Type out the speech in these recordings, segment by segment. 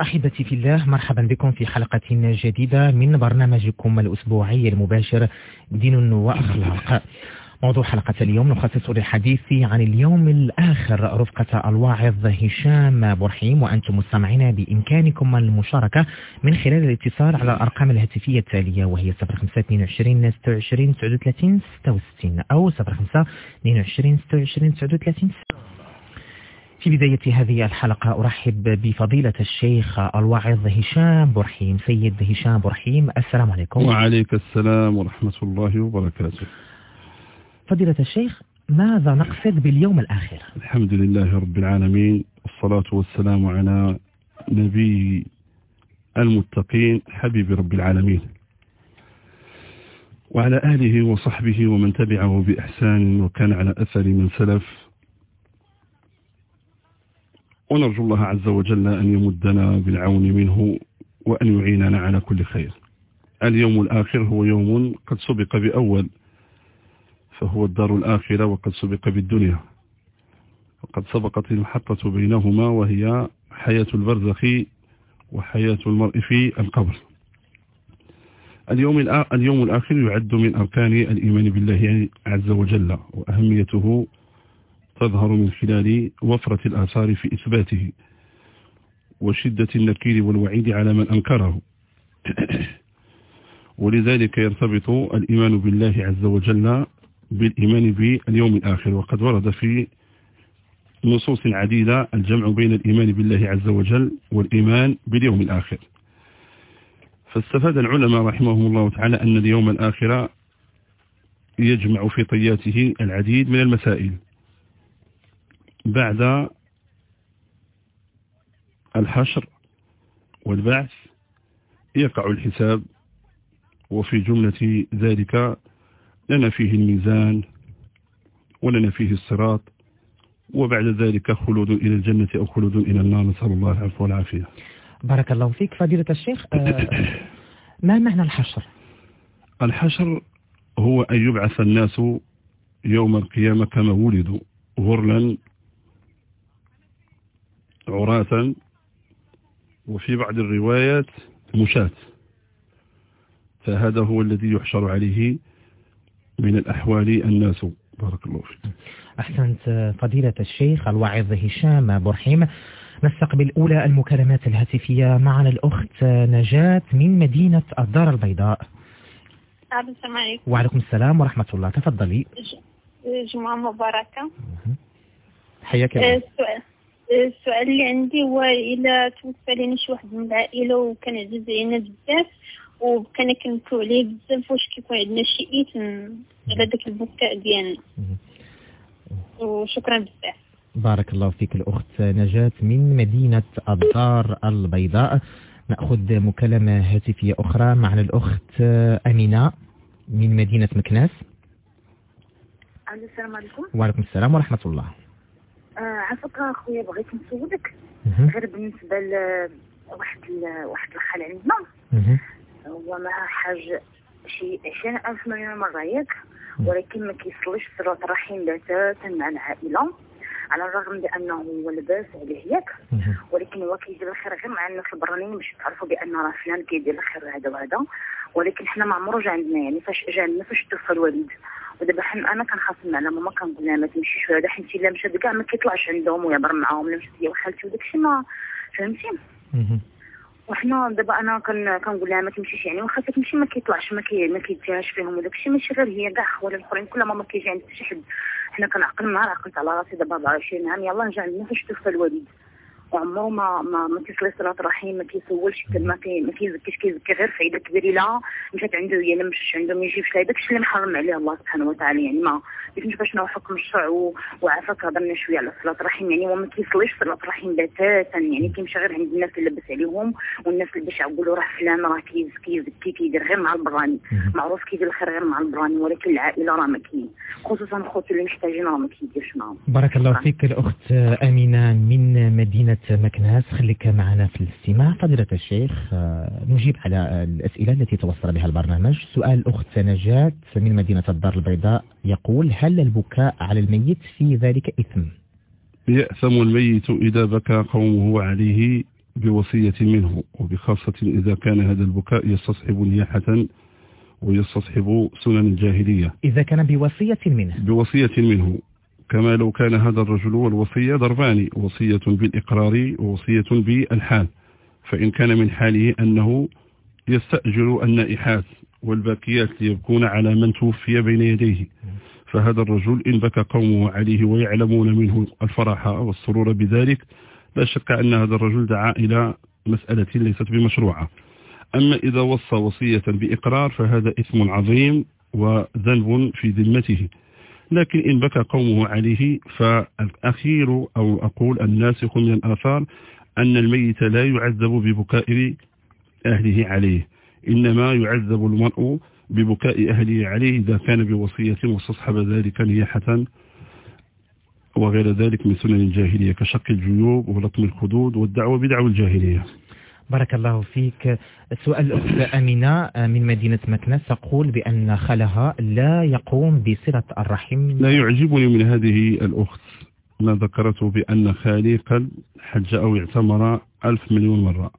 أحبتي في الله مرحبا بكم في حلقة جديدة من برنامجكم الأسبوعي المباشر دين وأخلاق. موضوع حلقة اليوم نخصص للحديث عن اليوم الآخر رفقة الواعظ هشام برحيم وأنتم مستمعين بإمكانكم المشاركة من خلال الاتصال على الأرقام الهاتفية التالية وهي 0522 26 39 66 أو 05 22 26 39 في بداية هذه الحلقة أرحب بفضيلة الشيخ الواعظ هشام برحيم سيد هشام برحيم. السلام عليكم. وعليك السلام ورحمة الله وبركاته. فضيلة الشيخ ماذا نقصد باليوم الآخر؟ الحمد لله رب العالمين والصلاة والسلام على نبي المتقين حبيب رب العالمين. وعلى آله وصحبه ومن تبعه بإحسان وكان على أثر من سلف. ونرجو الله عز وجل أن يمدنا بالعون منه وأن يعيننا على كل خير. اليوم الآخر هو يوم قد سبق بأول فهو الدار الآخرة وقد سبق بالدنيا. وقد سبقت المحطة بينهما وهي حياة البرزخ وحياة المرء في القبر. اليوم اليوم الآخر يعد من أركان الإيمان بالله عز وجل وأهميته تظهر من خلال وفرة الآثار في إثباته وشدة النكير والوعيد على من أنكره. ولذلك يرتبط الإيمان بالله عز وجل بالإيمان باليوم الآخر. وقد ورد في نصوص عديدة الجمع بين الإيمان بالله عز وجل والإيمان باليوم الآخر. فاستفاد العلماء رحمهم الله تعالى أن اليوم الآخر يجمع في طياته العديد من المسائل. بعد الحشر والبعث يقع الحساب وفي جملة ذلك لنا فيه الميزان ولنا فيه الصراط وبعد ذلك خلود إلى الجنة أو خلود إلى النار. نسأل الله العفو والعافية. بارك الله فيك. فضيلة الشيخ آه، ما معنى الحشر؟ الحشر هو أن يبعث الناس يوم القيامة كما ولدوا غرلا عراة وفي بعض الروايات مشاة. فهذا هو الذي يحشر عليه من الأحوال الناس. بارك الله فيك. أحسنت فضيلة الشيخ الواعظ هشام برحيم. نستقبل أولى المكالمات الهاتفية معنا الأخت نجاة من مدينة الدار البيضاء. السلام عليكم. وعليكم السلام ورحمة الله. تفضلي. جمعة مباركة. حياك الله. السؤال اللي عندي هو إلا توفى لنا شي واحد من العائلة وكان عزيز علينا بزاف وبقينا كنبكيو عليه بزاف واش كيكون عندنا شي إيت على داك البكاء ديالنا. وشكرا بزاف. بارك الله فيك الأخت نجاة من مدينة الدار البيضاء. نأخذ مكالمة هاتفية أخرى معنا الأخت أمينة من مدينة مكناس. السلام عليكم. وعليكم السلام ورحمة الله. آه عفاك أخويا بغيت نسولك. غير بالنسبة لواحد واحد الخال عندنا. هو مع حاج شي 20000 مليون مره ياك ولكن ما كيصليش صلاه الرحم بتاتا مع العائله على الرغم من انه هو لاباس عليه ياك. ولكن هو كيدير الخير غير مع الناس البرانيين باش تعرفوا بأن راه فلان كيدير الخير هذا وهذا. ولكن حنا ما عمرو جا عندنا يعني فاش جا عندنا فاش توفى الوالد ودابا حنا أنا كنخاصم على ماما كنقول لها ما تمشيش وهذا حيت إلا مشى كاع ما كيطلعش عندهم ويهضر معاهم لا مشات هي وخالتي وداكشي ما فهمتي. وحنا دابا أنا كن كنقول لها ما تمشيش يعني واخا تمشي ما كيطلعش ما كي ما كيديهاش فيهم وداكشي ماشي غير هي كاع ولا الأخرين كل ما كيجي عند شي حد. حنا كنعقل معاه عقلت على راسي دابا 24 عام يلاه جا عندنا فاش توفى الوالد وعمره ما ما ما كيصلي صلة الرحم ما كيسولش ما كي ما كيزكيش كيزكي غير في عيده كبيرة. لا مشات عنده هي ما مشاش عنده ما يجيبش لها داكشي اللي محرم عليه الله سبحانه وتعالى. يعني ما كيفاش باش نو حكم الشرع وعافاك هضرنا شوية على صلة الرحم يعني هو ما كيصليش صلة الرحم بتاتا يعني كيمشي غير عند الناس اللي لبس عليهم والناس اللي باش يقولوا راه فلان راه كيزكي يزكي كيدير غير مع البراني. معروف كيدير الخير غير مع البراني ولكن العائلة راه ما كاين. خصوصا خوتي اللي محتاجين راه ما كيديرش معاهم. بارك الله. فيك الأخت أمينة من مدينة مكناس خليك معنا في الاستماع. فضيلة الشيخ آه، نجيب على الأسئلة التي توصل بها البرنامج. سؤال الأخت نجاة من مدينة الدار البيضاء يقول هل البكاء على الميت في ذلك إثم؟ يأثم الميت إذا بكى قومه عليه بوصية منه وبخاصة إذا كان هذا البكاء يستصحب نياحة ويستصحب سنن الجاهلية. إذا كان بوصية منه. بوصية منه. كما لو كان هذا الرجل والوصية ضربان وصية بالإقرار ووصية بالحال. فإن كان من حاله أنه يستأجر النائحات والباكيات ليبكون على من توفي بين يديه. فهذا الرجل إن بكى قومه عليه ويعلمون منه الفرح والسرور بذلك لا شك أن هذا الرجل دعا إلى مسألة ليست بمشروعة. أما إذا وصى وصية بإقرار فهذا إثم عظيم وذنب في ذمته. لكن إن بكى قومه عليه فالأخير أو أقول الناسخ من الآثار أن الميت لا يعذب ببكاء أهله عليه إنما يعذب المرء ببكاء أهله عليه إذا كان بوصية واستصحب ذلك نياحة وغير ذلك من سنن الجاهلية كشق الجيوب ولطم الخدود والدعوة بدعوة الجاهلية. بارك الله فيك. سؤال الأخت أمينة من مدينة مكنة تقول بأن خالها لا يقوم بصلة الرحم. لا يعجبني من هذه الأخت. ما ذكرته بأن خالي قد حج أو اعتمر ألف مليون مرة.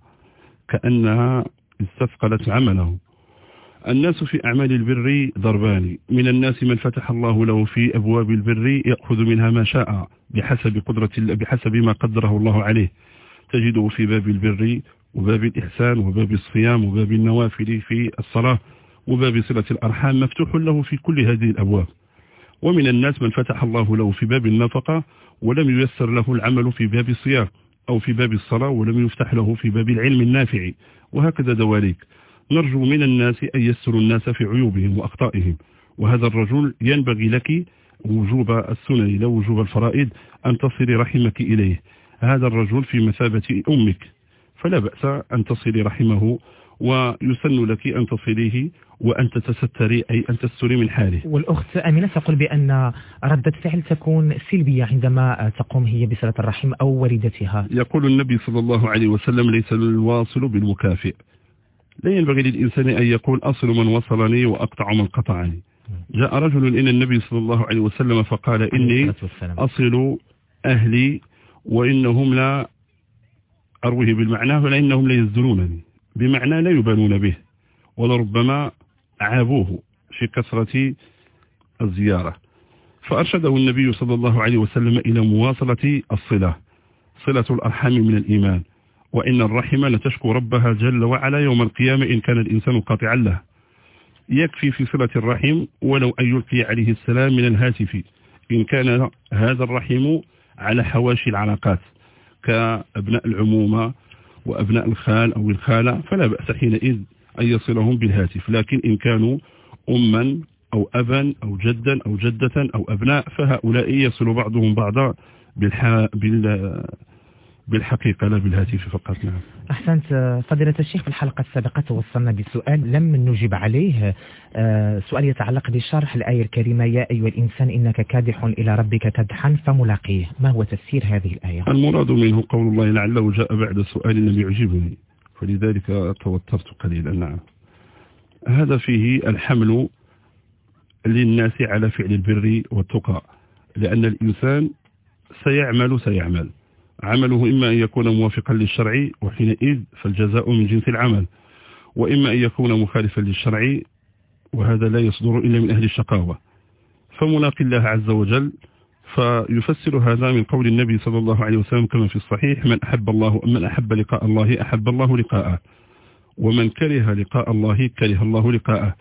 كأنها استثقلت عمله. الناس في أعمال البر ضربان. من الناس من فتح الله له في أبواب البر يأخذ منها ما شاء بحسب قدرة بحسب ما قدره الله عليه. تجده في باب البر وباب الإحسان وباب الصيام وباب النوافل في الصلاة وباب صلة الأرحام مفتوح له في كل هذه الأبواب. ومن الناس من فتح الله له في باب النفقة ولم ييسر له العمل في باب الصيام أو في باب الصلاة ولم يفتح له في باب العلم النافع. وهكذا دواليك. نرجو من الناس أن يسروا الناس في عيوبهم وأخطائهم. وهذا الرجل ينبغي لك وجوب السنن لا وجوب الفرائض أن تصلي رحمك إليه. هذا الرجل في مثابة أمك. فلا بأس أن تصلي رحمه ويسن لك أن تصليه وأن تتستري أي أن تستري من حاله. والأخت أمينة تقول بأن ردة فعل تكون سلبية عندما تقوم هي بصلة الرحم أو والدتها. يقول النبي صلى الله عليه وسلم ليس الواصل بالمكافئ. لا ينبغي للإنسان أن يقول أصل من وصلني وأقطع من قطعني. جاء رجل إلى النبي صلى الله عليه وسلم فقال إني أصل أهلي وإنهم لا أرويه بالمعنى فلإنهم لا يزدرونني بمعنى لا يبالون به. ولربما عابوه في كثرة الزيارة. فأرشده النبي صلى الله عليه وسلم إلى مواصلة الصلة صلة الأرحام من الإيمان. وإن الرحم لتشكو ربها جل وعلا يوم القيامة إن كان الإنسان قاطعا له. يكفي في صلة الرحم ولو أن يلقي عليه السلام من الهاتف إن كان هذا الرحم على حواشي العلاقات. كأبناء العمومة وأبناء الخال أو الخالة فلا بأس حينئذ أن يصلهم بالهاتف. لكن إن كانوا أما أو أبا أو جدا أو جدة أو أبناء فهؤلاء يصل بعضهم بعضا بالح... بال... بالحقيقة لا بالهاتف فقط نعم. أحسنت فضيلة الشيخ في الحلقة السابقة توصلنا بسؤال لم نجب عليه. آه، سؤال يتعلق بشرح الآية الكريمة يا أيها الإنسان إنك كادح إلى ربك كدحا فملاقيه. ما هو تفسير هذه الآية؟ المراد منه قول الله لعله جاء بعد سؤال لم يعجبني فلذلك توترت قليلا نعم. هذا فيه الحمل للناس على فعل البر والتقى لأن الإنسان سيعمل سيعمل. عمله إما أن يكون موافقا للشرع وحينئذ فالجزاء من جنس العمل وإما أن يكون مخالفا للشرع وهذا لا يصدر إلا من أهل الشقاوة. فملاقي الله عز وجل فيفسر هذا من قول النبي صلى الله عليه وسلم كما في الصحيح من أحب الله من أحب لقاء الله أحب الله لقاءه. ومن كره لقاء الله كره الله لقاءه.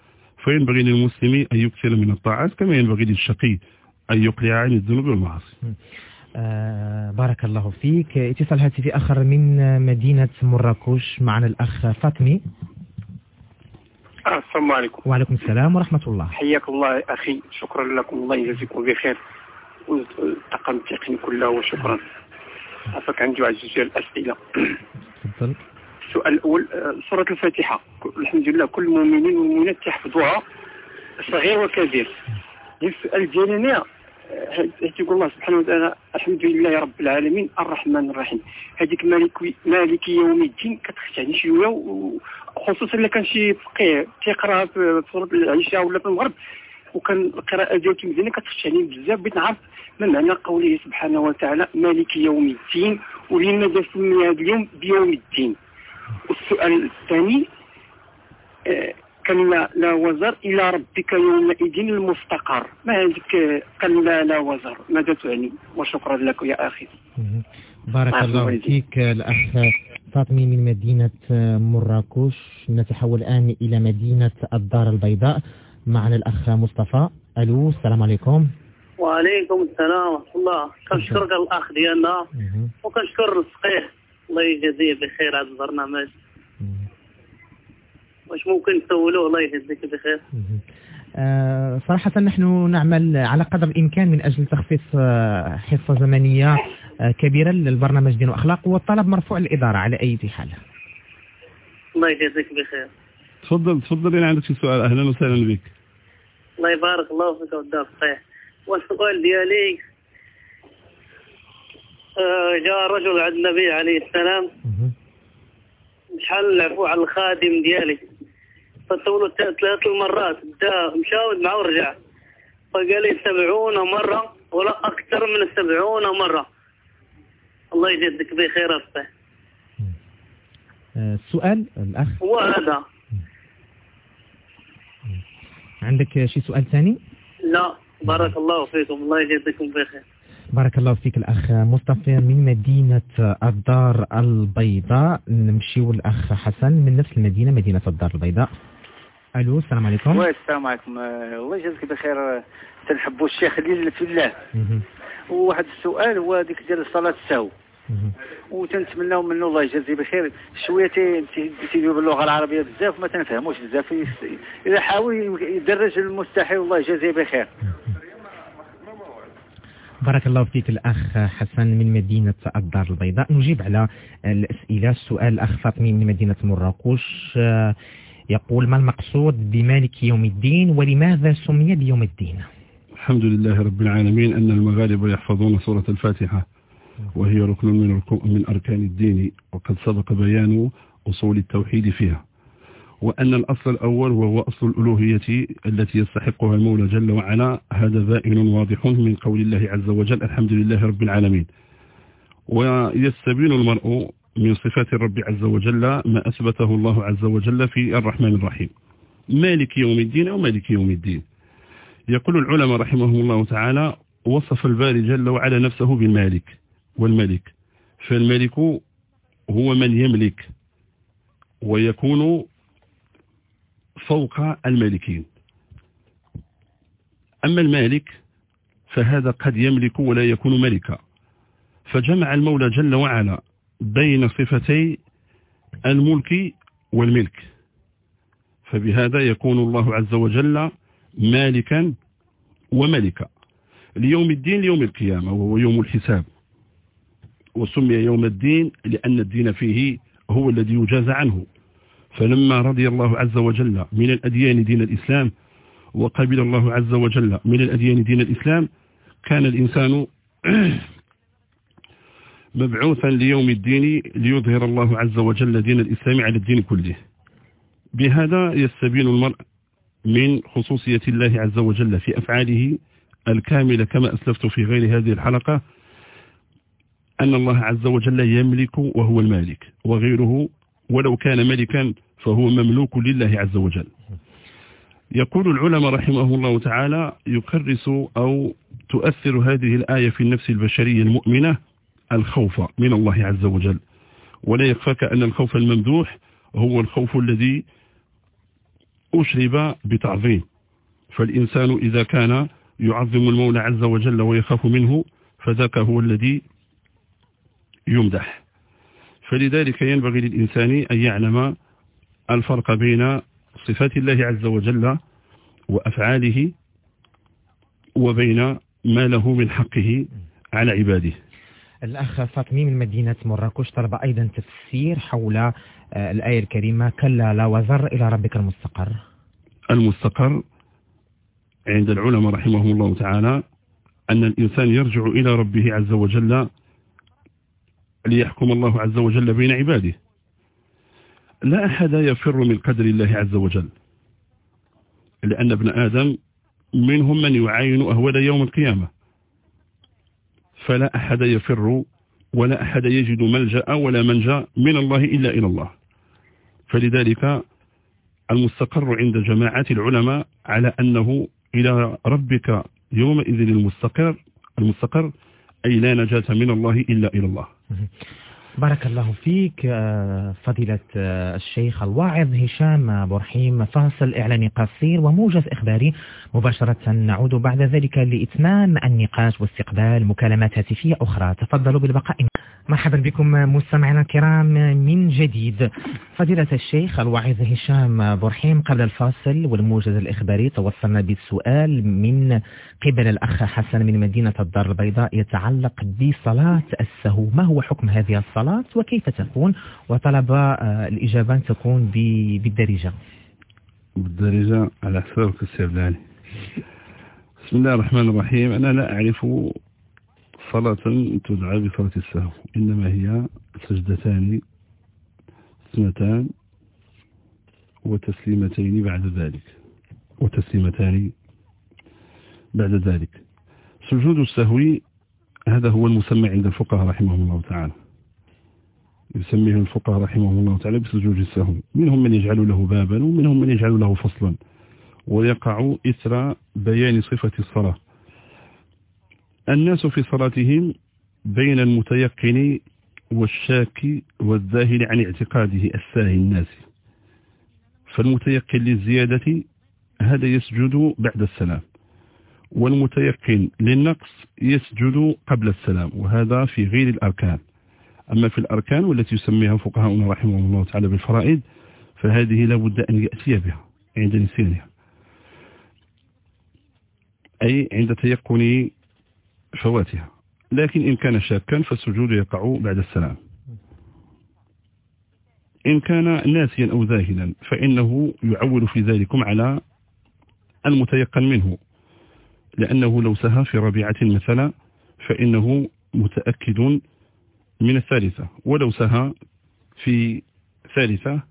فينبغي للمسلم أن يكثر من الطاعات كما ينبغي للشقي أن يقلع عن الذنوب والمعاصي. آه بارك الله فيك. اتصال هاتفي آخر من مدينة مراكش. معنا الأخ فاطمي السلام عليكم. وعليكم السلام ورحمة الله. حياك الله أخي. شكرا لكم. الله يجزيكم بخير. والطاقم التقني كله وشكرا. عفاك عندي واحد جوج الأسئلة. تفضل. السؤال الأول سورة الفاتحة. الحمد لله كل المؤمنين والمؤمنات تحفظوها صغير وكبير. السؤال ديالي أنا يقول الله سبحانه وتعالى الحمد لله رب العالمين الرحمن الرحيم. هذيك مالك مالك يوم الدين كتخشعني شوية وخصوصا إلا كان شي فقيه كيقرا في صوره العشاء ولا في المغرب وكان القراءة ديالو مزيانة كتخشعني بزاف بغيت نعرف ما معنى قوله سبحانه وتعالى مالك يوم الدين. ولماذا سمي هذا اليوم بيوم الدين. والسؤال الثاني آه، كلا لا وزر إلى ربك يومئذ المفتقر ما هذيك كلا لا وزر؟ ماذا تعني؟ وشكرا لك يا أخي. بارك الله. فيك الأخ فاطمي من مدينة مراكش. نتحول الآن إلى مدينة الدار البيضاء. معنا الأخ مصطفى. ألو السلام عليكم. وعليكم السلام ورحمة الله. كنشكرك الأخ ديالنا. وكنشكر الصقيح. الله يجازيه بخير هذا البرنامج. واش ممكن تسولوه؟ الله يجازيك بخير. آه، صراحة نحن نعمل على قدر الإمكان من أجل تخصيص آه، حصة زمنية آه، كبيرة للبرنامج دين وأخلاق والطلب مرفوع للإدارة على أي حال. الله يجازيك بخير. تفضل تفضل إن عندك شي سؤال. أهلا وسهلا بك. الله يبارك الله فيك ودار الصقيح والسؤال ديالي جاء رجل عند النبي عليه السلام. شحال العفو على الخادم ديالي فسولو ثلاث المرات دا مشاود معه ورجع فقال لي سبعون مرة ولا أكثر من سبعون مرة. الله يجزيك بخير آه، السؤال الأخ. هو هذا. عندك شي سؤال ثاني؟ لا. بارك الله فيكم. الله يجزيكم بخير. بارك الله فيك الأخ مصطفى من مدينة الدار البيضاء. نمشيو الأخ حسن من نفس المدينة مدينة الدار البيضاء. ألو السلام عليكم. oui السلام عليكم. آه، الله يجازيك بخير. آه، تنحبوا الشيخ ديال في الله. وواحد السؤال هو ديك ديال صلاة السهو. وتنتمناو منه الله يجازيه بخير. شوية تي- تي- تيديروا باللغة العربية بزاف ما تنفهموش بزاف. إذا حاول يدرج المستحيل الله يجازيه بخير. بارك الله فيك الأخ حسن من مدينة الدار البيضاء. نجيب على الأسئلة. السؤال الأخ فاطمي من مدينة مراكش يقول ما المقصود بمالك يوم الدين ولماذا سمي بيوم الدين؟ الحمد لله رب العالمين أن المغاربة يحفظون سورة الفاتحة وهي ركن من, من أركان الدين وقد سبق بيان أصول التوحيد فيها. وأن الأصل الأول وهو أصل الألوهية التي يستحقها المولى جل وعلا هذا بائن واضح من قول الله عز وجل الحمد لله رب العالمين. ويستبين المرء من صفات الرب عز وجل ما أثبته الله عز وجل في الرحمن الرحيم. مالك يوم الدين أو مالك يوم الدين. يقول العلماء رحمهم الله تعالى وصف الباري جل وعلا نفسه بالمالك والملك. فالملك هو من يملك ويكون فوق المالكين. أما المالك فهذا قد يملك ولا يكون ملكا. فجمع المولى جل وعلا بين صفتي الملك والملك. فبهذا يكون الله عز وجل مالكا وملكا. ليوم الدين ليوم القيامة وهو يوم الحساب. وسمي يوم الدين لأن الدين فيه هو الذي يجاز عنه. فلما رضي الله عز وجل من الأديان دين الإسلام وقبل الله عز وجل من الأديان دين الإسلام كان الإنسان مبعوثا ليوم الدين ليظهر الله عز وجل دين الإسلام على الدين كله. بهذا يستبين المرء من خصوصية الله عز وجل في أفعاله الكاملة كما أسلفت في غير هذه الحلقة أن الله عز وجل يملك وهو المالك وغيره ولو كان ملكا فهو مملوك لله عز وجل. يقول العلماء رحمه الله تعالى يكرس أو تؤثر هذه الآية في النفس البشرية المؤمنة الخوف من الله عز وجل. ولا يخفاك أن الخوف الممدوح هو الخوف الذي أشرب بتعظيم. فالإنسان إذا كان يعظم المولى عز وجل ويخاف منه فذاك هو الذي يمدح. فلذلك ينبغي للإنسان أن يعلم الفرق بين صفات الله عز وجل وأفعاله وبين ما له من حقه على عباده. الأخ فاطمي من مدينة مراكش طلب أيضا تفسير حول آه، الآية الكريمة كلا لا وزر إلى ربك المستقر المستقر عند العلماء رحمهم الله تعالى أن الإنسان يرجع إلى ربه عز وجل ليحكم الله عز وجل بين عباده. لا أحد يفر من قدر الله عز وجل لأن ابن آدم منهم من يعاين أهول يوم القيامة. فلا أحد يفر ولا أحد يجد ملجأ ولا منجأ من الله إلا إلى الله. فلذلك المستقر عند جماعات العلماء على أنه إلى ربك يومئذ المستقر المستقر أي لا نجاة من الله إلا إلى الله. بارك الله فيك آه، فضيلة آه، الشيخ الواعظ هشام برحيم فاصل إعلاني قصير وموجز إخباري. مباشرة نعود بعد ذلك لإتمام النقاش واستقبال مكالمات هاتفية أخرى. تفضلوا بالبقاء مرحبا بكم مستمعينا الكرام من جديد. فضيلة الشيخ الواعظ هشام برحيم قبل الفاصل والموجز الإخباري. توصلنا بالسؤال من قبل الأخ حسن من مدينة الدار البيضاء يتعلق بصلاة السهو. ما هو حكم هذه الصلاة وكيف تكون؟ وطلب آه، الإجابة أن تكون بالدارجة. بالدارجة على حسابك السيبلاني بسم الله الرحمن الرحيم. أنا لا أعرف صلاة تدعى بصلاة السهو. إنما هي سجدتان اثنتان وتسليمتين بعد ذلك. وتسليمتان بعد ذلك. سجود السهو هذا هو المسمى عند الفقهاء رحمهم الله تعالى. يسميه الفقهاء رحمهم الله تعالى بسجود السهو. منهم من يجعل له بابا ومنهم من يجعل له فصلا. ويقع إثر بيان صفة الصلاة. الناس في صلاتهم بين المتيقن والشاك والذاهل عن اعتقاده الساهي الناس. فالمتيقن للزيادة هذا يسجد بعد السلام والمتيقن للنقص يسجد قبل السلام وهذا في غير الأركان. أما في الأركان والتي يسميها فقهاؤنا رحمه الله تعالى بالفرائض فهذه لابد أن يأتي بها عند نسيانها أي عند تيقن فواتها لكن إن كان شاكا فالسجود يقع بعد السلام. إن كان ناسيا أو ذاهلا فإنه يعول في ذلكم على المتيقن منه. لأنه لو سهى في ربيعة مثلا فإنه متأكد من الثالثة. ولو سهى في ثالثة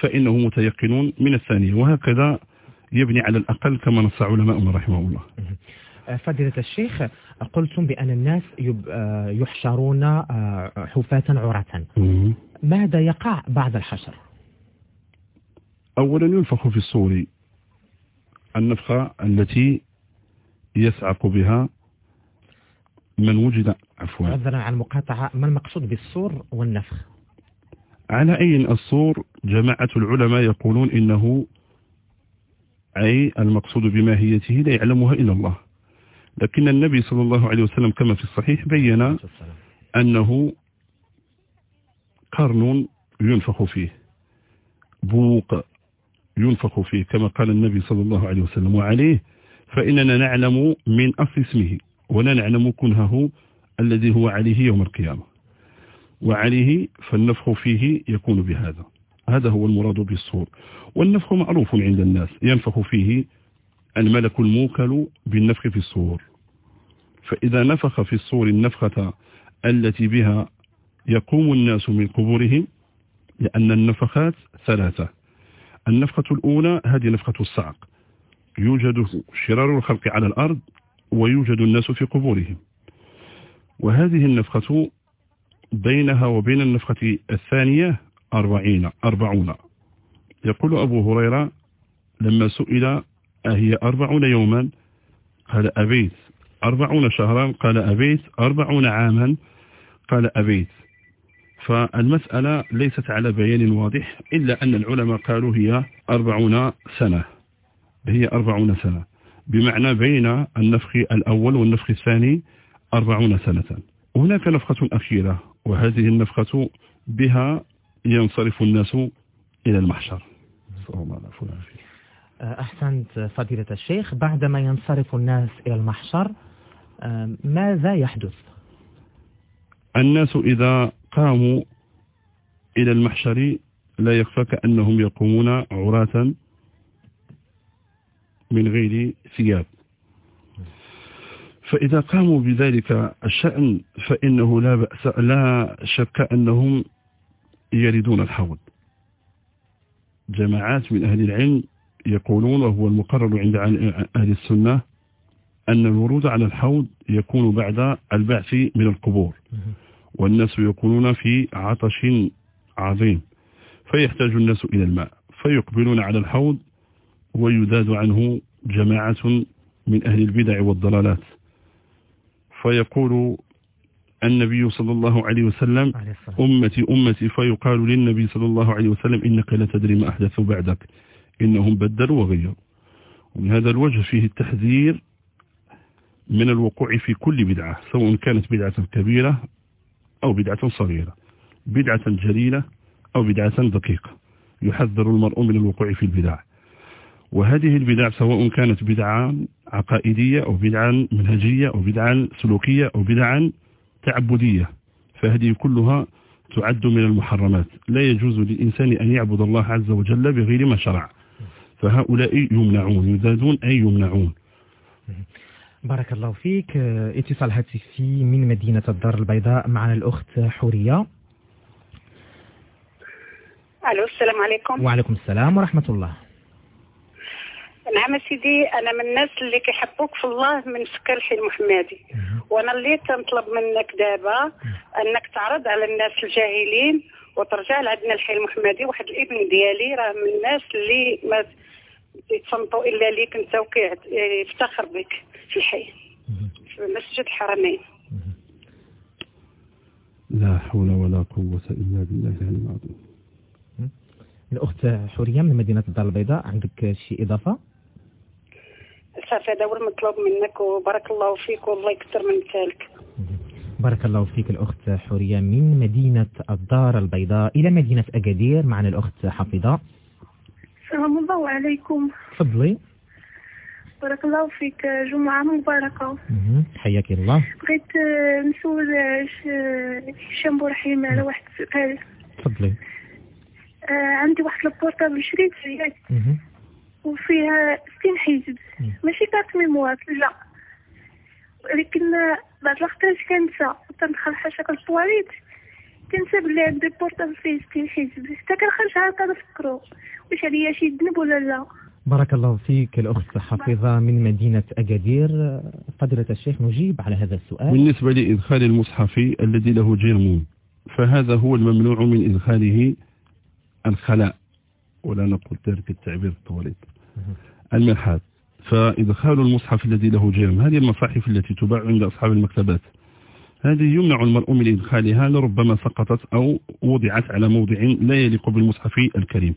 فإنه متيقن من الثانية. وهكذا يبني على الأقل كما نص علماء رحمه الله. فضيلة الشيخ قلتم بأن الناس يحشرون آه، حفاة عراة ماذا يقع بعد الحشر؟ أولا ينفخ في الصور النفخة التي يسعق بها من وجد عفوا. عذرا عن المقاطعة ما المقصود بالصور والنفخ؟ على أي الصور جماعة العلماء يقولون إنه أي المقصود بماهيته لا يعلمها إلا الله. لكن النبي صلى الله عليه وسلم كما في الصحيح بين أنه قرن ينفخ فيه بوق ينفخ فيه كما قال النبي صلى الله عليه وسلم. وعليه فإننا نعلم من أصل اسمه ولا نعلم كنهه الذي هو عليه يوم القيامة. وعليه فالنفخ فيه يكون بهذا. هذا هو المراد بالصور. والنفخ معروف عند الناس ينفخ فيه الملك الموكل بالنفخ في الصور. فإذا نفخ في الصور النفخة التي بها يقوم الناس من قبورهم لأن النفخات ثلاثة. النفخة الأولى هذه نفخة الصعق يوجد شرار الخلق على الأرض ويوجد الناس في قبورهم. وهذه النفخة بينها وبين النفخة الثانية أربعين أربعون. يقول أبو هريرة لما سئل أهي أربعون يوما؟ قال أبيت. أربعون شهرا قال أبيت. أربعون عاما قال أبيت. فالمسألة ليست على بيان واضح إلا أن العلماء قالوا هي أربعون سنة. هي أربعون سنة. بمعنى بين النفخ الأول والنفخ الثاني أربعون سنة. هناك نفخة أخيرة وهذه النفخة بها ينصرف الناس إلى المحشر. أحسنت فضيلة الشيخ. بعدما ينصرف الناس إلى المحشر ماذا يحدث؟ الناس إذا قاموا إلى المحشر لا يخفى كأنهم يقومون عراة من غير ثياب. فإذا قاموا بذلك الشأن فإنه لا بأس لا شك أنهم يردون الحوض. جماعات من أهل العلم يقولون وهو المقرر عند أهل السنة أن الورود على الحوض يكون بعد البعث من القبور والناس يكونون في عطش عظيم فيحتاج الناس إلى الماء فيقبلون على الحوض ويذاد عنه جماعة من أهل البدع والضلالات. فيقول النبي صلى الله عليه وسلم أمتي أمتي فيقال للنبي صلى الله عليه وسلم إنك لا تدري ما أحدثوا بعدك إنهم بدلوا وغيروا. ومن هذا الوجه فيه التحذير من الوقوع في كل بدعة سواء كانت بدعة كبيرة أو بدعة صغيرة بدعة جليلة أو بدعة دقيقة يحذر المرء من الوقوع في البدع. وهذه البدع سواء كانت بدعة عقائدية أو بدعة منهجية أو بدعة سلوكية أو بدعة تعبدية فهذه كلها تعد من المحرمات. لا يجوز للإنسان أن يعبد الله عز وجل بغير ما شرع. فهؤلاء يمنعون يزادون أي يمنعون. بارك الله فيك. اتصال هاتفي من مدينة الدار البيضاء معنا الأخت حورية. ألو السلام عليكم. وعليكم السلام ورحمة الله. نعم سيدي أنا من الناس اللي كيحبوك في الله من سكر الحي المحمدي وأنا اللي تنطلب منك دابا أنك تعرض على الناس الجاهلين وترجع لعندنا الحي المحمدي واحد الابن ديالي راه من الناس اللي ما يتصنتوا إلا ليك أنت وكيفتخر بك. في الحي في مسجد الحرمين. لا حول ولا قوة إلا بالله العلي العظيم. الأخت حورية من مدينة الدار البيضاء عندك شيء إضافة؟ صافي هذا هو المطلوب منك وبارك الله فيك والله يكثر من مثالك بارك الله فيك الأخت حورية من مدينة الدار البيضاء إلى مدينة أكادير معنا الأخت حفيظة. السلام الله عليكم. تفضلي. بارك الله فيك جمعة مباركة. حياك الله. بغيت نسول هشام بورحيم على واحد السؤال. تفضلي. آه عندي واحد ال portable شريت ياك وفيها 60 حزب. ماشي carte mémoire لا. ولكن بعد الوقتاش كنسى تندخل حاشا الطواليت كنسى بلي عندي portable فيه 60 حزب. حتى كنخرج هكا نفكرو. واش عليا شي ذنب ولا لا؟ بارك الله فيك الأخت حفيظة من مدينة أكادير فضيلة الشيخ نجيب على هذا السؤال. بالنسبة لإدخال المصحف الذي له جرم فهذا هو الممنوع من إدخاله الخلاء ولا نقول ذلك التعبير الطويل. الملحاد فإدخال المصحف الذي له جرم هذه المصاحف التي تباع عند أصحاب المكتبات. هذه يمنع المرء من إدخالها لربما سقطت أو وضعت على موضع لا يليق بالمصحف الكريم.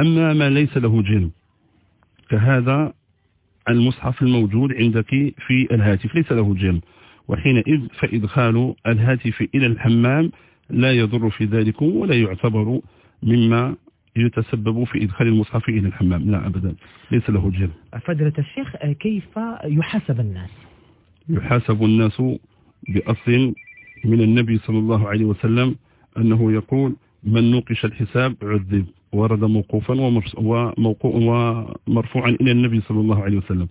أما ما ليس له جرم كهذا المصحف الموجود عندك في الهاتف. ليس له جرم وحينئذ فإدخال الهاتف إلى الحمام لا يضر في ذلك ولا يعتبر مما يتسبب في إدخال المصحف إلى الحمام. لا أبدا. ليس له جرم فضيلة الشيخ كيف يحاسب الناس؟ يحاسب الناس بأصل من النبي صلى الله عليه وسلم أنه يقول من نوقش الحساب عذب. ورد موقوفا ومرفوعا إلى النبي صلى الله عليه وسلم.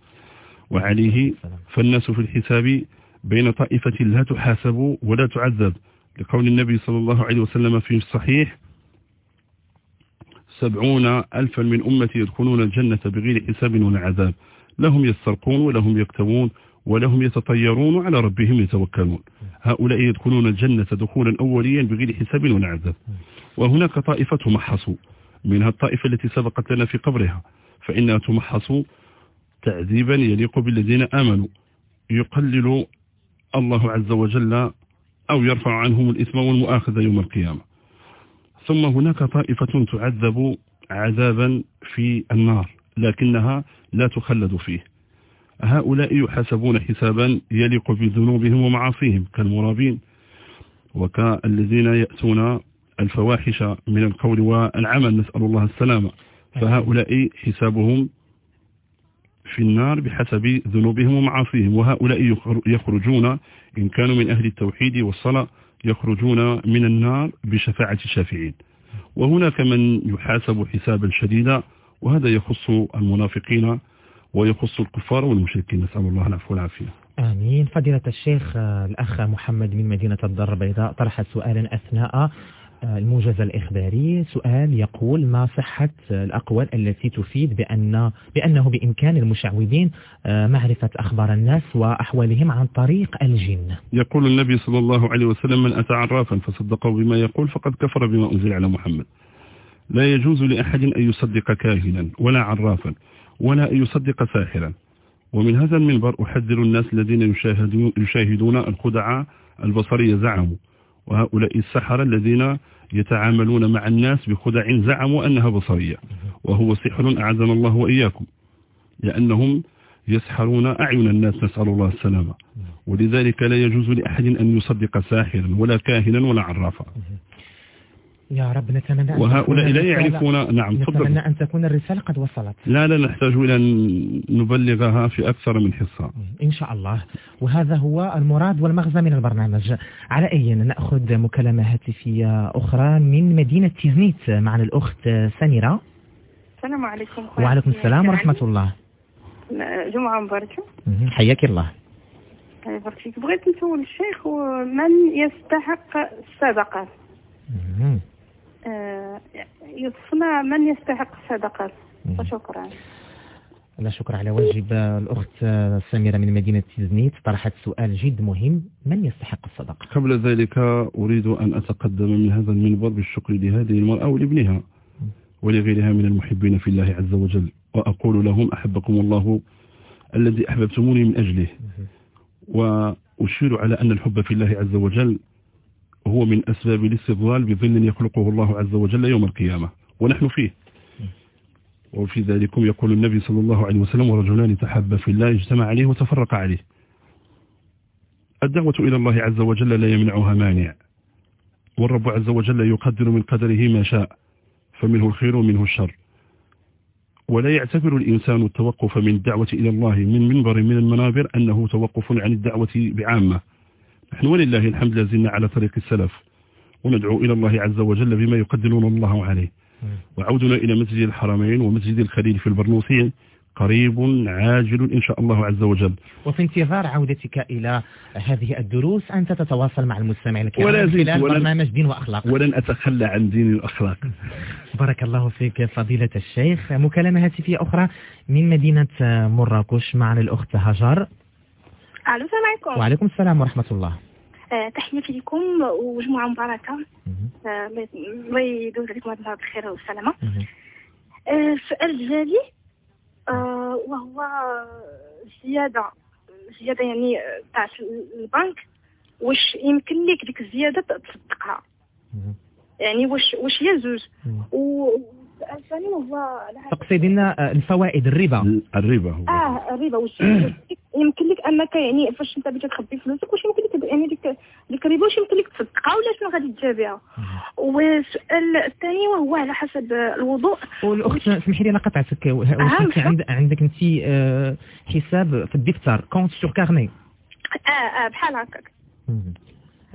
وعليه فالناس في الحساب بين طائفة لا تحاسب ولا تعذب. لقول النبي صلى الله عليه وسلم في الصحيح سبعون ألفا من أمتي يدخلون الجنة بغير حساب ولا عذاب. لهم يسترقون ولهم يكتبون ولهم يتطيرون على ربهم يتوكلون. هؤلاء يدخلون الجنة دخولا أوليا بغير حساب ولا عذاب. وهناك طائفة تمحص منها الطائفة التي سبقت لنا في قبرها فإنها تمحص تعذيبا يليق بالذين آمنوا. يقلل الله عز وجل أو يرفع عنهم الإثم والمؤاخذة يوم القيامة. ثم هناك طائفة تعذب عذابا في النار لكنها لا تخلد فيه. هؤلاء يحاسبون حسابا يليق بذنوبهم ومعاصيهم كالمرابين وكالذين يأتون الفواحش من القول والعمل. نسأل الله السلامة. فهؤلاء حسابهم في النار بحسب ذنوبهم ومعاصيهم. وهؤلاء يخرجون إن كانوا من أهل التوحيد والصلاة يخرجون من النار بشفاعة الشافعين. وهناك من يحاسب حسابا شديدا وهذا يخص المنافقين ويخص الكفار والمشركين. نسأل الله العفو والعافية. آمين. فضيلة الشيخ الأخ محمد من مدينة الدار البيضاء طرح سؤالا أثناء آه، الموجز الإخباري سؤال يقول ما صحة الأقوال التي تفيد بأن بأنه بإمكان المشعوذين آه، معرفة أخبار الناس وأحوالهم عن طريق الجن. يقول النبي صلى الله عليه وسلم من أتى عرافا فصدقه بما يقول فقد كفر بما أنزل على محمد. لا يجوز لأحد أن يصدق كاهنا ولا عرافا ولا أن يصدق ساحرا. ومن هذا المنبر أحذر الناس الذين يشاهدون, يشاهدون الخدع البصرية زعموا. وهؤلاء السحرة الذين يتعاملون مع الناس بخدع زعموا أنها بصرية. وهو سحر أعزنا الله وإياكم. لأنهم يسحرون أعين الناس نسأل الله السلامة. ولذلك لا يجوز لأحد أن يصدق ساحرا ولا كاهنا ولا عرافا. يا رب نتمنى وهؤلاء لا يعرفون نعم نتمنى أن تكون الرسالة قد وصلت. لا لا نحتاج إلى أن نبلغها في أكثر من حصة. إن شاء الله. وهذا هو المراد والمغزى من البرنامج. على أي نأخذ مكالمة هاتفية أخرى من مدينة تيزنيت معنا الأخت سميرة؟ السلام عليكم. وعليكم السلام ورحمة الله. جمعة مباركة. حياك الله. بارك فيك. بغيت نسول الشيخ من يستحق الصدقة. يصنع من يستحق الصدقة وشكرا. لا شكر على واجب. الأخت سميرة من مدينة تيزنيت طرحت سؤال جد مهم. من يستحق الصدقة؟ قبل ذلك أريد أن أتقدم من هذا المنبر بالشكر لهذه المرأة ولابنها ولغيرها من المحبين في الله عز وجل. وأقول لهم أحبكم الله الذي أحببتموني من أجله. وأشير على أن الحب في الله عز وجل هو من أسباب الاستضلال بظل يخلقه الله عز وجل يوم القيامة ونحن فيه. وفي ذلكم يقول النبي صلى الله عليه وسلم ورجلان تحبا في الله اجتمع عليه وتفرق عليه. الدعوة إلى الله عز وجل لا يمنعها مانع والرب عز وجل يقدر من قدره ما شاء فمنه الخير ومنه الشر. ولا يعتبر الإنسان التوقف من الدعوة إلى الله من منبر من المنابر أنه توقف عن الدعوة بعامة. نحن ولله الحمد لازلنا على طريق السلف وندعو إلى الله عز وجل بما يقدرون الله عليه. وعودنا إلى مسجد الحرمين ومسجد الخليل في البرنوسي قريب عاجل إن شاء الله عز وجل. وفي انتظار عودتك إلى هذه الدروس أنت تتواصل مع المستمعين الكرام من خلال برنامج دين وأخلاق. ولن أتخلى عن دين الأخلاق. بارك الله فيك فضيلة الشيخ. مكالمة هاتفية أخرى من مدينة مراكش معنا الأخت هاجر ألو السلام عليكم. وعليكم السلام ورحمة الله. آه تحياتي لكم وجمعة مباركة. آه، الله يدوز عليكم هذا النهار بالخير والسلامة آه السؤال ديالي آه وهو زيادة زيادة يعني تاع البنك. واش يمكن لك ديك الزيادة تصدقها؟ يعني واش واش يجوز الثاني هو تقصد لنا الفوائد الربا؟ الربا هو. آه الربا واش يمكن لك أنك يعني فاش أنت بغيتي تخبي فلوسك واش يمكن لك يعني ديك ديك الربا واش يمكن لك تصدقها ولا شنو غادي تجا بها والسؤال الثاني وهو على حسب الوضوء. والأخت اسمحي لي أنا قطعتك واش عند عندك أنت آه، حساب في الدفتر compte sur carnet آه آه بحال هكاك.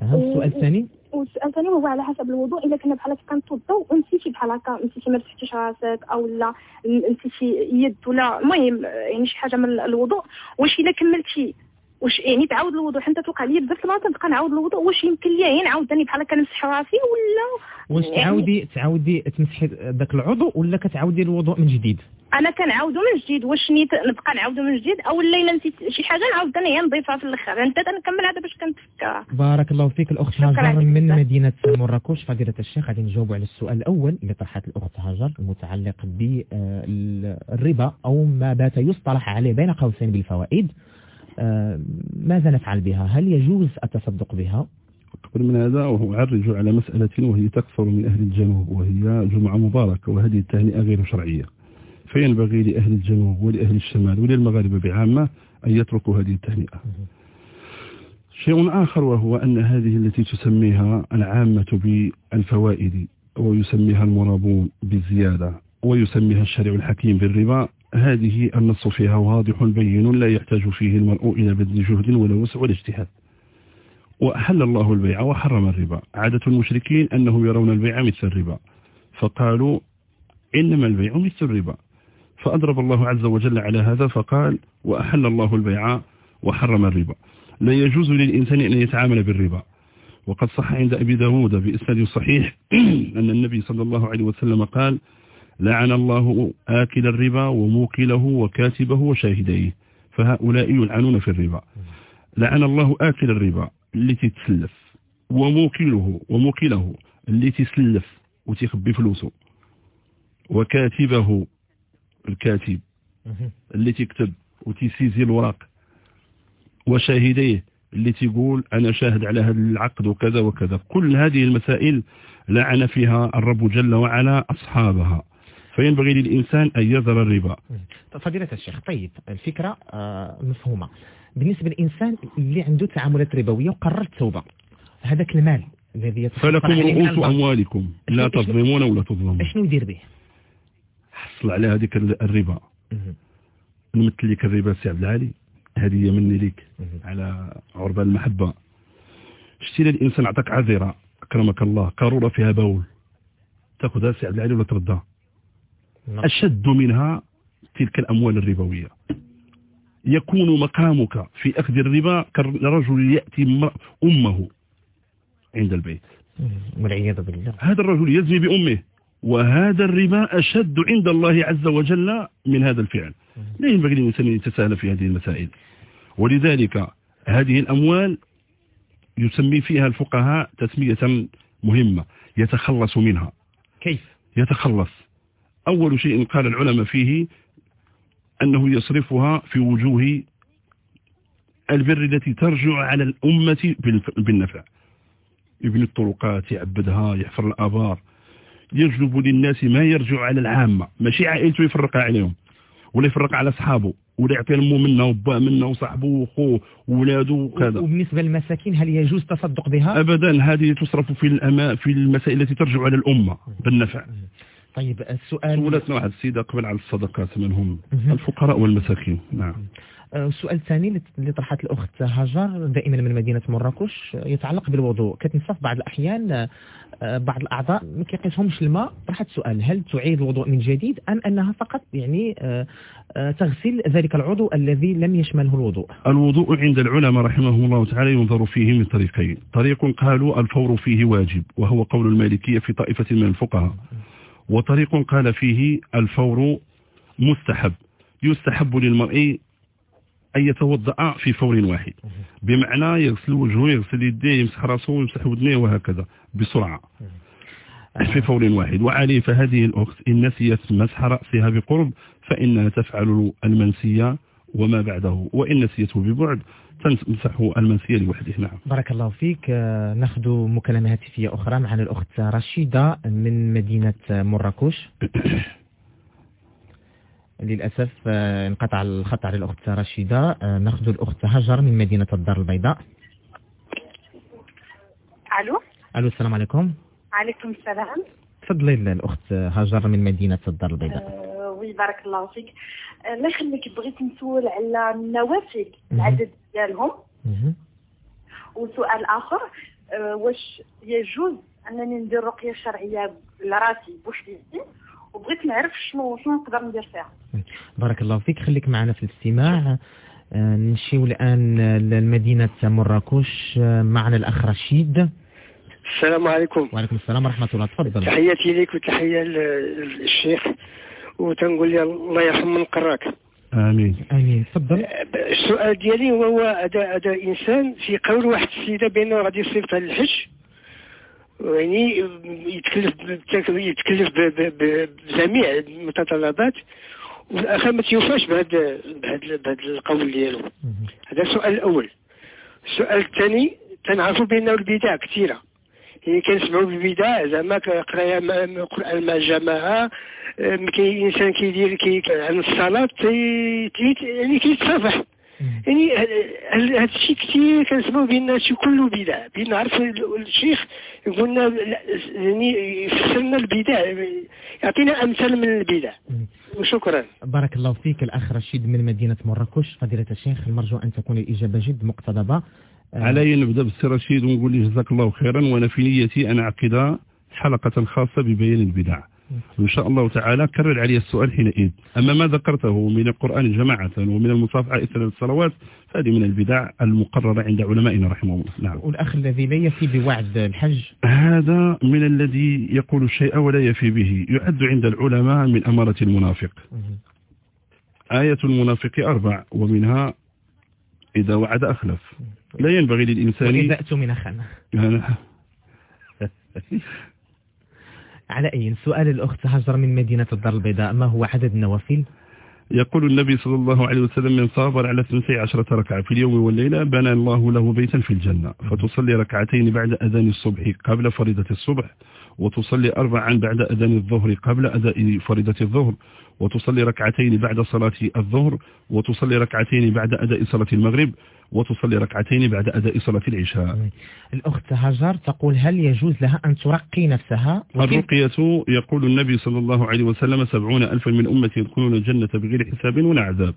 السؤال الثاني والسؤال الثاني هو على حسب الوضوء إذا كنا بحال هكا كنتوضاو ونسيتي بحال هكا نسيتي ما تفتيش راسك أو لا نسيتي يد ولا المهم يعني شي حاجة من الوضوء. واش إلا كملتي؟ واش يعني تعاود الوضوء حتى توقع لي بزاف المرات نبقى نعاود الوضوء واش يمكن لي يعني نعاود ثاني بحال هكا نمسح راسي ولا؟ واش يعني تعاودي تعاودي تمسحي ذاك العضو ولا كتعاودي الوضوء من جديد؟ أنا كنعاودو من جديد. واش نيت نبقى نعاودو من جديد؟ أو لا إلا نسيت شي حاجة نعاود ثاني نضيفها في الآخر انت نكمل هذا باش كنتفكرها بارك الله فيك. الأخت هاجر من مدينة مراكش. فضيلة الشيخ غادي نجاوبوا على السؤال الأول. اللي طرحت الاخت هاجر المتعلق بالربا أو ما بات يصطلح عليه بين قوسين بالفوائد. آه، ماذا نفعل بها؟ هل يجوز التصدق بها؟ قبل من هذا أعرج على مسألة وهي تكثر من أهل الجنوب وهي جمعة مباركة وهذه التهنئة غير شرعية. فينبغي لأهل الجنوب ولأهل الشمال وللمغاربة بعامة أن يتركوا هذه التهنئة. شيء آخر وهو أن هذه التي تسميها العامة بالفوائد ويسميها المرابون بالزيادة ويسميها الشريع الحكيم بالربا هذه النص فيها واضح بين لا يحتاج فيه المرء إلى بذل جهد ولا وسع ولا اجتهاد. وأحل الله البيع وحرم الربا. عادة المشركين أنهم يرون البيع مثل الربا فقالوا إنما البيع مثل الربا. فأضرب الله عز وجل على هذا فقال وأحل الله البيع وحرم الربا. لا يجوز للإنسان أن يتعامل بالربا. وقد صح عند أبي داود بإسناد صحيح أن النبي صلى الله عليه وسلم قال لعن الله آكل الربا وموكله وكاتبه وشاهديه. فهؤلاء يلعنون في الربا. لعن الله آكل الربا اللي تتسلف وموكله وموكله اللي تسلف وتخبي فلوسه وكاتبه الكاتب اللي تكتب وتسيزي الوراق وشاهديه اللي تقول أنا شاهد على هذا العقد وكذا وكذا. كل هذه المسائل لعن فيها الرب جل وعلا أصحابها. فينبغي للإنسان أن يذر الربا. فضيلة الشيخ طيب الفكرة آه، مفهومة. بالنسبة للإنسان اللي عنده تعاملات ربوية وقرر التوبة هذاك المال الذي فلكم رؤوس أموالكم لا تظلمون ولا تظلمون. شنو يدير به؟ حصل على هذيك الربا. نمثل لك الربا سي عبد العالي. هدية مني ليك على عربان المحبة. شتي الإنسان عطاك عذرة. أكرمك الله. قارورة فيها بول تأخذها سي عبد العالي ولا تردها؟ نعم. أشد منها تلك الأموال الربوية. يكون مقامك في أخذ الربا كرجل يأتي أمه عند البيت. والعياذ بالله. هذا الرجل يزني بأمه. وهذا الربا أشد عند الله عز وجل من هذا الفعل. لا ينبغي للإنسان أن يتساهل في هذه المسائل. ولذلك هذه الأموال يسمي فيها الفقهاء تسمية مهمة يتخلص منها. كيف؟ يتخلص. أول شيء قال العلماء فيه أنه يصرفها في وجوه البر التي ترجع على الأمة بالنفع. يبني الطرقات يعبدها يحفر الآبار يجلب للناس ما يرجع على العامة. ماشي عائلته يفرقها عليهم ولا يفرق على أصحابه ولا يعطي لمه منه وباه منه وصاحبه وخوه وولاده وكذا. وبالنسبة للمساكين هل يجوز تصدق بها؟ أبدا هذه تصرف في الأما في المسائل التي ترجع على الأمة بالنفع. طيب السؤال سولتنا واحد السيدة قبل على الصدقات من هم؟ الفقراء والمساكين. نعم. السؤال الثاني اللي طرحت الأخت هاجر دائما من مدينة مراكش يتعلق بالوضوء. كتنصف بعض الأحيان آه، بعض الأعضاء ما كيقيسهمش الماء. طرحت سؤال هل تعيد الوضوء من جديد أم أنها فقط يعني آه، تغسل ذلك العضو الذي لم يشمله الوضوء؟ الوضوء عند العلماء رحمهم الله تعالى ينظر فيه من طريقين. طريق قالوا الفور فيه واجب وهو قول المالكية في طائفة من الفقهاء. وطريق قال فيه الفور مستحب يستحب للمرء أن يتوضأ في فور واحد. بمعنى يغسل وجهه يغسل يديه يمسح راسه ويمسح ودنيه وهكذا بسرعة. في فور واحد. وعليه فهذه الأخت إن نسيت مسح رأسها بقرب فإنها تفعل المنسية وما بعده. وإن نسيته ببعد تمسح المنسية لوحده. نعم. بارك الله فيك. آه، ناخذ مكالمة هاتفية أخرى مع الأخت رشيدة من مدينة مراكش. للأسف آه، انقطع الخط على الأخت رشيدة آه، ناخذ الأخت هجر من مدينة الدار البيضاء. ألو؟ ألو السلام عليكم. عليكم السلام. تفضلي الأخت هاجر من مدينة الدار البيضاء. أه وي بارك الله فيك. الله يخليك بغيت نسول على النوافل العدد ديالهم. وسؤال آخر واش يجوز أنني ندير رقية شرعية لراسي بوحدي وبغيت نعرف شنو شنو نقدر ندير فيها. بارك الله فيك. خليك معنا في الاستماع. آه، نمشيو الآن لمدينة مراكش آه، معنا الأخ رشيد. السلام عليكم. وعليكم السلام ورحمة الله. تفضل. تحياتي لك وتحية للشيخ. وتنقول لي الله يرحم من قراك. آمين. آمين. تفضل. السؤال ديالي هو هذا هذا إنسان في قول واحد السيدة بأنه غادي يصيفطها للحج يعني يتكلف يتكلف بجميع المتطلبات والآخر ما تيوفاش بهذا بهذا القول ديالو. هذا السؤال الأول. السؤال الثاني تنعرفوا بأن البدع كثيرة. يعني كنسمعوا بالبدع زعما قرايه القرآن مع الجماعة كاين إنسان كيدير كي عن الصلاة يعني كيتصافح. يعني هذا الشيء كثير كنسمعوا بان هادشي كله بدع بان عرف الشيخ يقولنا يعني يفسر لنا البدع. يعطينا أمثال من البدع. وشكرا. بارك الله فيك. الاخ رشيد من مدينة مراكش. فضيلة الشيخ المرجو أن تكون الإجابة جد مقتضبة. آه، علي نبدأ بالسي رشيد ونقول جزاك الله خيرا. وأنا في نيتي أن أعقد حلقة خاصة ببيان البدع. إن شاء الله تعالى كرر علي السؤال حينئذ. أما ما ذكرته من القرآن جماعة ومن المصافحة إثر الصلوات فهذه من البدع المقررة عند علمائنا رحمه الله. نعم. والأخ الذي لا يفي بوعد الحج؟ هذا من الذي يقول الشيء ولا يفي به يعد عند العلماء من أمارة المنافق. آية المنافق أربع ومنها إذا وعد أخلف. لا ينبغي للإنسان وإذا أتمن خان على أي سؤال الأخت هجر من مدينة الدار البيضاء؟ ما هو عدد النوافل؟ يقول النبي صلى الله عليه وسلم من صابر على 12 ركعة في اليوم والليلة بنى الله له بيتا في الجنة فتصلي ركعتين بعد أذان الصبح قبل فريضة الصبح. وتصلي أربعا بعد أذان الظهر قبل أداء فريضة الظهر وتصلي ركعتين بعد صلاة الظهر وتصلي ركعتين بعد أداء صلاة المغرب وتصلي ركعتين بعد أداء صلاة العشاء. الأخت هاجر تقول هل يجوز لها أن ترقي نفسها؟ الرقية يقول النبي صلى الله عليه وسلم سبعون ألفا من أمة يدخلون الجنة بغير حساب ولا عذاب.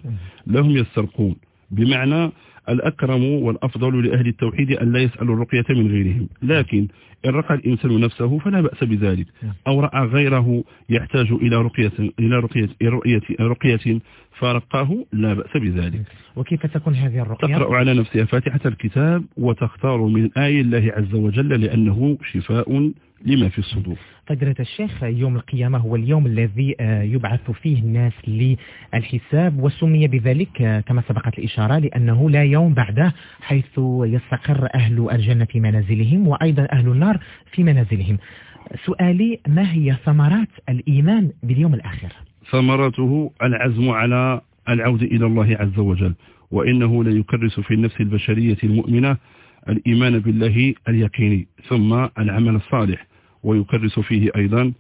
لهم يسترقون. بمعنى الأكرم والأفضل لأهل التوحيد أن لا يسألوا الرقية من غيرهم. لكن إن رقى الإنسان نفسه فلا بأس بذلك. أو رأى غيره يحتاج إلى رقية إلى رقية رقية, رقية فرقاه لا بأس بذلك. وكيف تكون هذه الرقية؟ تقرأ على نفسها فاتحة الكتاب وتختار من آي الله عز وجل لأنه شفاء لما في الصدور. فضيلة الشيخ يوم القيامة هو اليوم الذي آه، يبعث فيه الناس للحساب وسمي بذلك آه، كما سبقت الإشارة لأنه لا يوم بعده حيث يستقر أهل الجنة في منازلهم وأيضا أهل النار في منازلهم. سؤالي ما هي ثمرات الإيمان باليوم الآخر؟ ثمرته العزم على العودة إلى الله عز وجل وإنه ليكرس في النفس البشرية المؤمنة الإيمان بالله اليقيني ثم العمل الصالح. ويكرس فيه أيضا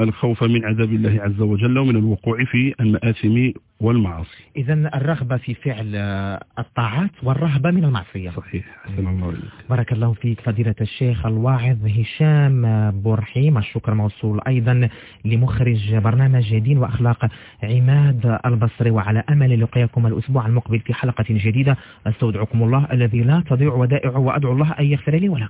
الخوف من عذاب الله عز وجل ومن الوقوع في المآثم والمعاصي. إذا الرغبة في فعل الطاعات والرهبة من المعصية. صحيح. حسن الله إليك. بارك الله فيك فضيلة الشيخ الواعظ هشام بورحيم الشكر موصول أيضا لمخرج برنامج دين وأخلاق عماد البصري. وعلى أمل لقياكم الأسبوع المقبل في حلقة جديدة أستودعكم الله الذي لا تضيع ودائع وأدعو الله أن يغفر لي ولكم.